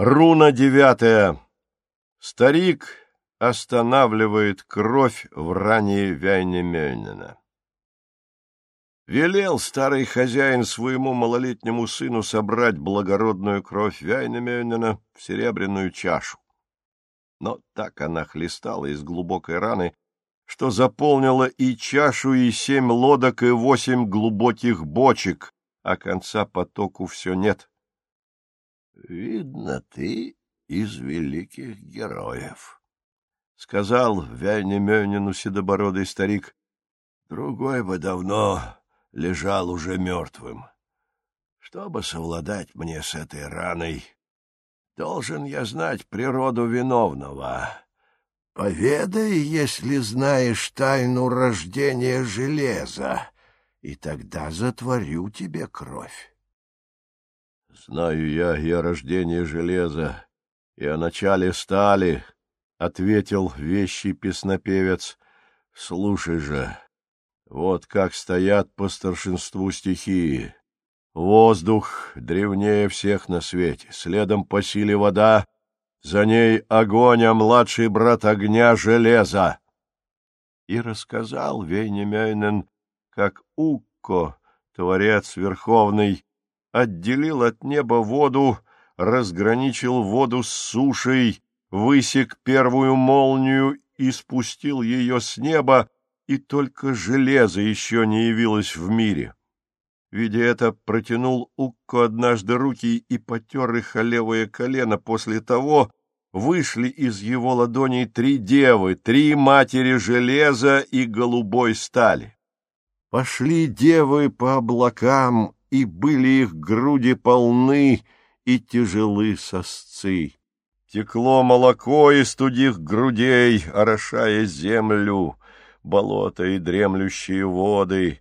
Руна девятая. Старик останавливает кровь в ране Вяйнемёнина. Велел старый хозяин своему малолетнему сыну собрать благородную кровь Вяйнемёнина в серебряную чашу. Но так она хлестала из глубокой раны, что заполнила и чашу, и семь лодок, и восемь глубоких бочек, а конца потоку все нет. — Видно, ты из великих героев, — сказал Вяйнемёнину седобородый старик. — Другой бы давно лежал уже мертвым. Чтобы совладать мне с этой раной, должен я знать природу виновного. Поведай, если знаешь тайну рождения железа, и тогда затворю тебе кровь. Знаю я и о рождении железа, и о начале стали, — ответил вещий песнопевец. — Слушай же, вот как стоят по старшинству стихии. Воздух древнее всех на свете, следом по силе вода, за ней огонь, а младший брат огня — железо. И рассказал Вейнемейнен, как Укко, творец верховный, отделил от неба воду, разграничил воду с сушей, высек первую молнию и спустил ее с неба, и только железо еще не явилось в мире. Видя это, протянул Укко однажды руки и потер их о левое колено. После того вышли из его ладоней три девы, три матери железа и голубой стали. Пошли девы по облакам и были их груди полны и тяжелы сосцы. Текло молоко из тудих грудей, орошая землю, болото и дремлющие воды.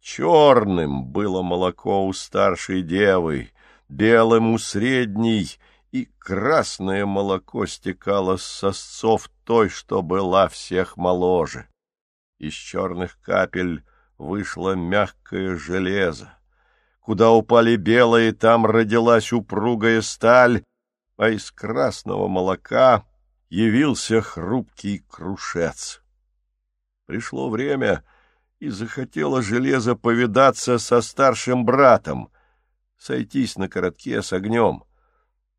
Черным было молоко у старшей девы, белым у средней, и красное молоко стекало с сосцов той, что была всех моложе. Из черных капель вышло мягкое железо. Куда упали белые, там родилась упругая сталь, а из красного молока явился хрупкий крушец. Пришло время, и захотело железо повидаться со старшим братом, сойтись на коротке с огнем.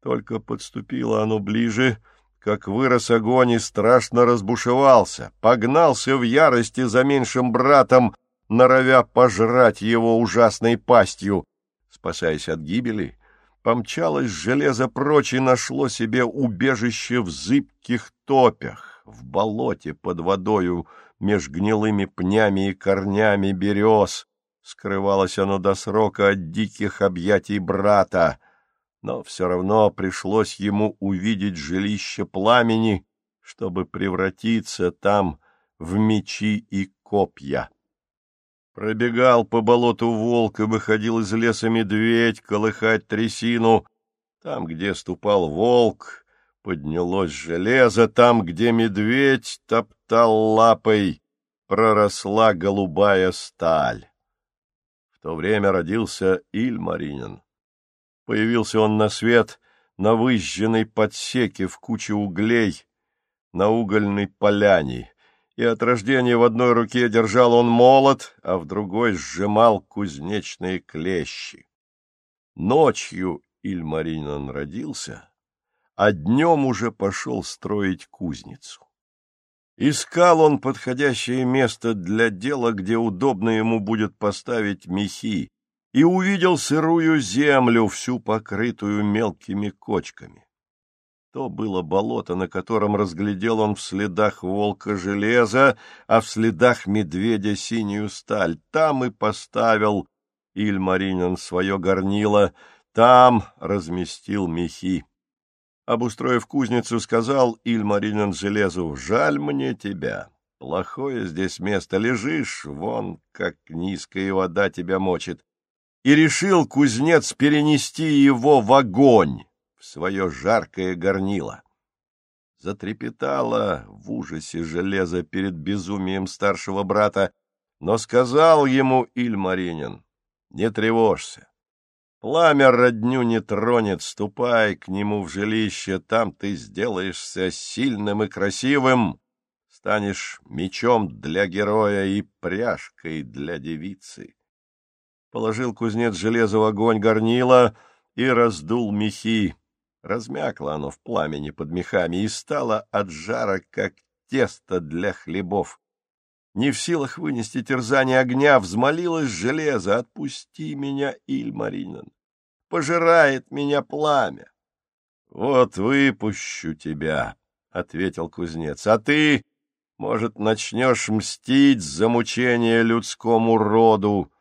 Только подступило оно ближе, как вырос огонь и страшно разбушевался, погнался в ярости за меньшим братом, норовя пожрать его ужасной пастью. Спасаясь от гибели, помчалось железо прочь и нашло себе убежище в зыбких топях, в болоте под водою, меж гнилыми пнями и корнями берез. Скрывалось оно до срока от диких объятий брата, но все равно пришлось ему увидеть жилище пламени, чтобы превратиться там в мечи и копья. Пробегал по болоту волк и выходил из леса медведь колыхать трясину. Там, где ступал волк, поднялось железо, там, где медведь топтал лапой, проросла голубая сталь. В то время родился Ильмаринин. Появился он на свет на выжженной подсеке в куче углей, на угольной поляне, и от рождения в одной руке держал он молот, а в другой сжимал кузнечные клещи. Ночью Ильмаринин родился, а днем уже пошел строить кузницу. Искал он подходящее место для дела, где удобно ему будет поставить мехи, и увидел сырую землю, всю покрытую мелкими кочками. То было болото, на котором разглядел он в следах волка железо, а в следах медведя синюю сталь. Там и поставил Ильмаринин свое горнило, там разместил мехи. Обустроив кузницу, сказал Ильмаринин железу, «Жаль мне тебя, плохое здесь место, лежишь, вон, как низкая вода тебя мочит». И решил кузнец перенести его в огонь свое жаркое горнило. Затрепетало в ужасе железо перед безумием старшего брата, но сказал ему Ильмаринин, «Не тревожься, Пламя родню не тронет, ступай к нему в жилище, там ты сделаешься сильным и красивым, станешь мечом для героя и пряжкой для девицы. Положил кузнец железо в огонь горнила и раздул мехи. Размякло оно в пламени под мехами и стало от жара, как тесто для хлебов. Не в силах вынести терзание огня, взмолилось железо. «Отпусти меня, Ильмаринен! Пожирает меня пламя!» «Вот выпущу тебя», — ответил кузнец, — «а ты, может, начнешь мстить за мучение людскому роду».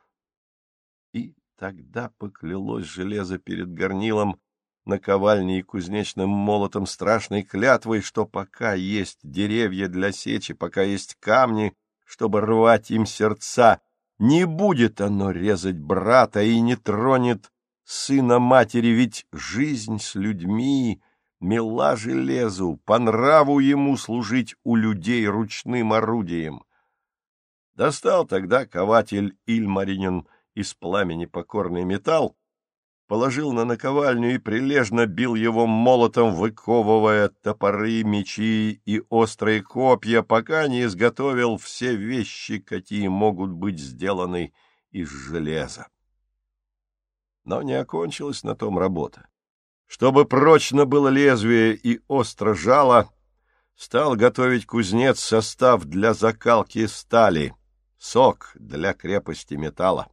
И тогда поклялось железо перед горнилом, наковальней и кузнечным молотом страшной клятвой, что пока есть деревья для сечи, пока есть камни, чтобы рвать им сердца, не будет оно резать брата и не тронет сына матери, ведь жизнь с людьми мила железу, по нраву ему служить у людей ручным орудием. Достал тогда кователь Ильмаринин из пламени покорный металл, положил на наковальню и прилежно бил его молотом, выковывая топоры, мечи и острые копья, пока не изготовил все вещи, какие могут быть сделаны из железа. Но не окончилась на том работа. Чтобы прочно было лезвие и остро жало, стал готовить кузнец состав для закалки стали, сок для крепости металла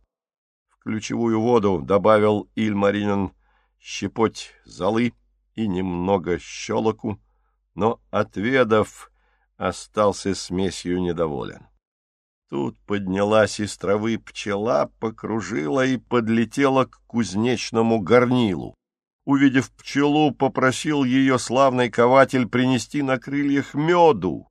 ключевую воду добавил Ильмаринен щепоть золы и немного щелоку, но, отведав, остался смесью недоволен. Тут поднялась из травы пчела, покружила и подлетела к кузнечному горнилу. Увидев пчелу, попросил ее славный кователь принести на крыльях меду,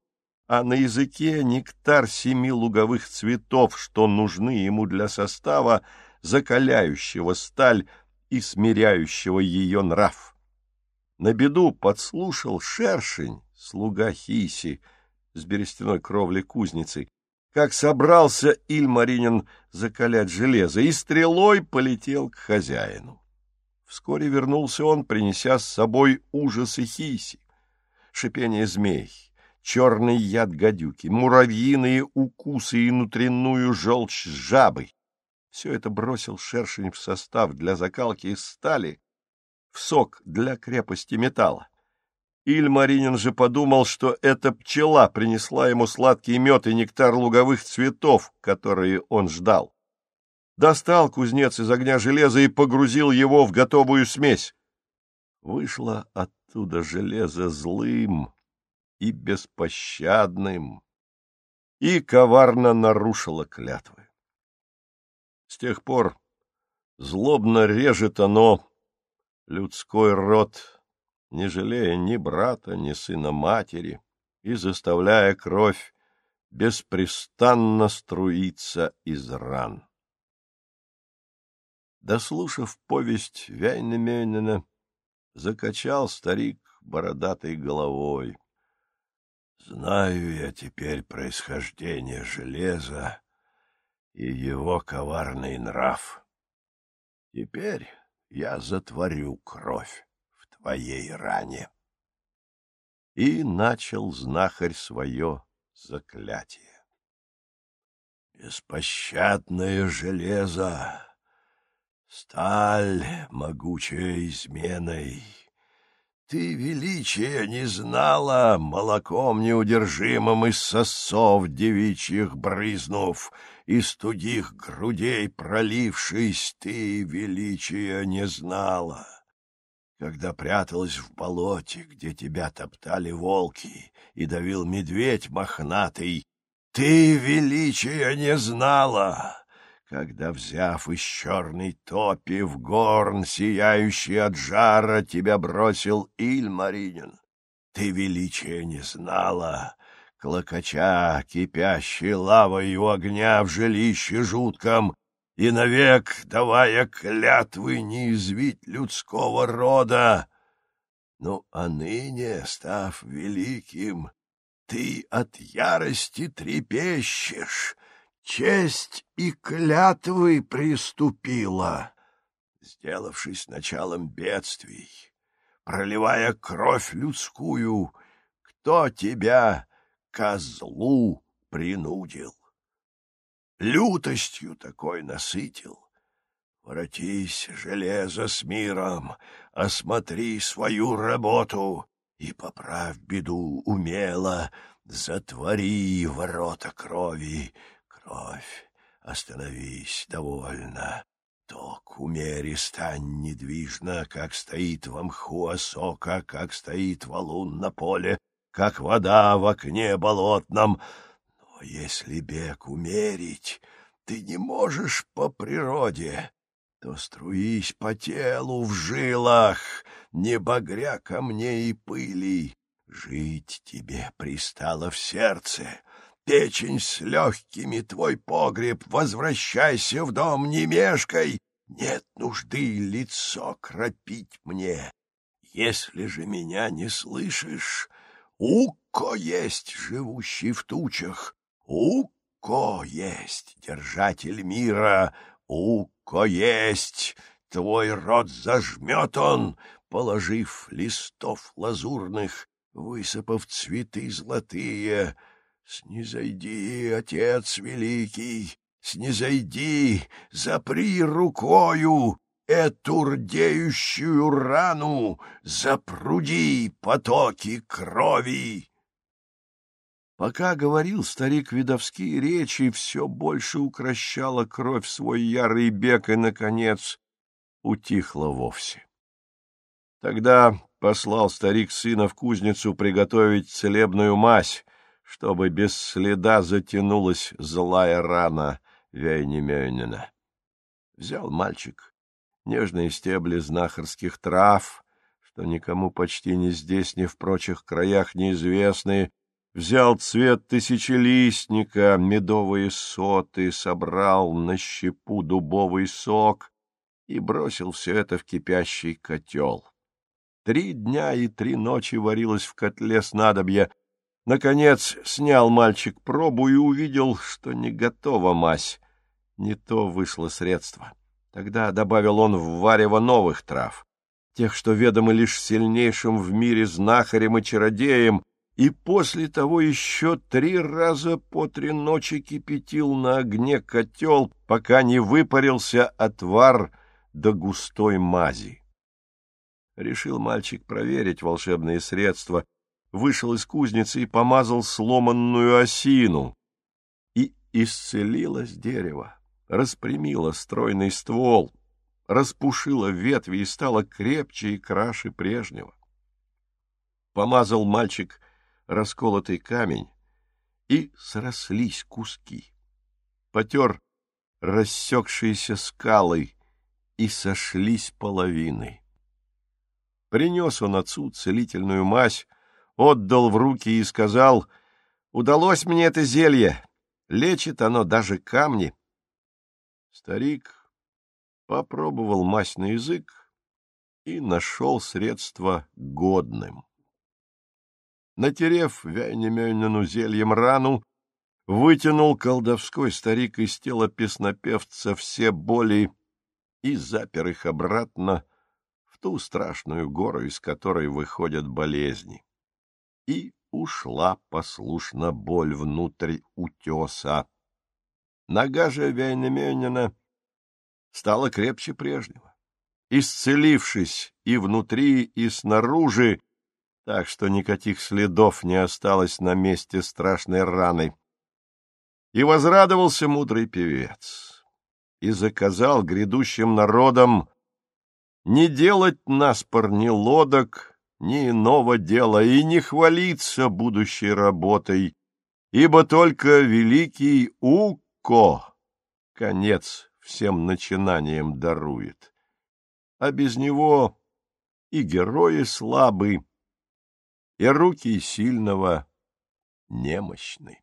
а на языке нектар семи луговых цветов, что нужны ему для состава, закаляющего сталь и смиряющего ее нрав. На беду подслушал шершень, слуга Хиси, с берестяной кровли кузницы, как собрался Ильмаринин закалять железо, и стрелой полетел к хозяину. Вскоре вернулся он, принеся с собой ужасы Хиси, шипение змей, черный яд гадюки, муравьиные укусы и внутреннюю желчь жабы, все это бросил шершень в состав для закалки из стали, в сок для крепости металла. Ильмаринин же подумал, что эта пчела принесла ему сладкий мед и нектар луговых цветов, которые он ждал. Достал кузнец из огня железа и погрузил его в готовую смесь. Вышло оттуда железо злым и беспощадным, и коварно нарушило клятвы. С тех пор злобно режет оно людской род, не жалея ни брата, ни сына матери, и заставляя кровь беспрестанно струиться из ран. Дослушав повесть Вяйнемёнина, закачал старик бородатой головой. Знаю я теперь происхождение железа и его коварный нрав. Теперь я затворю кровь в твоей ране. И начал знахарь свое заклятие. Беспощадное железо, сталь, могучая изменой, ты величия не знала, молоком неудержимым из сосов девичьих брызнув, из тугих грудей пролившись, ты величия не знала. Когда пряталась в болоте, где тебя топтали волки и давил медведь мохнатый, ты величия не знала когда, взяв из черной топи в горн, сияющий от жара, тебя бросил Ильмаринин. Ты величия не знала, клокоча, кипящей лавой у огня в жилище жутком, и навек давая клятвы не извить людского рода. Ну, а ныне, став великим, ты от ярости трепещешь, честь и клятвы приступила. сделавшись началом бедствий, проливая кровь людскую, кто тебя, козлу, принудил? Лютостью такой насытил. Воротись, железо, с миром, осмотри свою работу и поправь беду умело, затвори ворота крови. Кровь, остановись, довольно. Ток умери, стань недвижно, как стоит в мху осока, как стоит валун на поле, как вода в окне болотном. Но если бег умерить, ты не можешь по природе, то струись по телу в жилах, не багря камней и пыли. Жить тебе пристало в сердце, печень с легкими твой погреб, возвращайся в дом, не мешкай, нет нужды лицо кропить мне. Если же меня не слышишь, Укко есть, живущий в тучах, Укко есть, держатель мира, Укко есть, твой рот зажмет он, положив листов лазурных, высыпав цветы золотые, Снизойди, Отец Великий, снизойди, запри рукою эту рдеющую рану, запруди потоки крови. Пока говорил старик видовские речи, все больше укращала кровь свой ярый бег и, наконец, утихла вовсе. Тогда послал старик сына в кузницу приготовить целебную мазь, чтобы без следа затянулась злая рана Вейнемёнина. Взял мальчик нежные стебли знахарских трав, что никому почти ни здесь, ни в прочих краях неизвестные, взял цвет тысячелистника, медовые соты, собрал на щепу дубовый сок и бросил все это в кипящий котел. Три дня и три ночи варилось в котле снадобья, Наконец снял мальчик пробу и увидел, что не готова мазь. Не то вышло средство. Тогда добавил он в варево новых трав, тех, что ведомы лишь сильнейшим в мире знахарем и чародеем, и после того еще три раза по три ночи кипятил на огне котел, пока не выпарился отвар до густой мази. Решил мальчик проверить волшебные средства вышел из кузницы и помазал сломанную осину. И исцелилось дерево, распрямило стройный ствол, распушило ветви и стало крепче и краше прежнего. Помазал мальчик расколотый камень, и срослись куски. Потер рассекшиеся скалы, и сошлись половины. Принес он отцу целительную мазь, отдал в руки и сказал, «Удалось мне это зелье, лечит оно даже камни». Старик попробовал мазь на язык и нашел средство годным. Натерев Вяйнемёйнену зельем рану, вытянул колдовской старик из тела песнопевца все боли и запер их обратно в ту страшную гору, из которой выходят болезни и ушла послушно боль внутрь утеса. Нога же Вейнеменина стала крепче прежнего, исцелившись и внутри, и снаружи, так что никаких следов не осталось на месте страшной раны. И возрадовался мудрый певец, и заказал грядущим народам не делать наспор ни лодок, ни иного дела и не хвалиться будущей работой, ибо только великий Уко конец всем начинаниям дарует. А без него и герои слабы, и руки сильного немощны.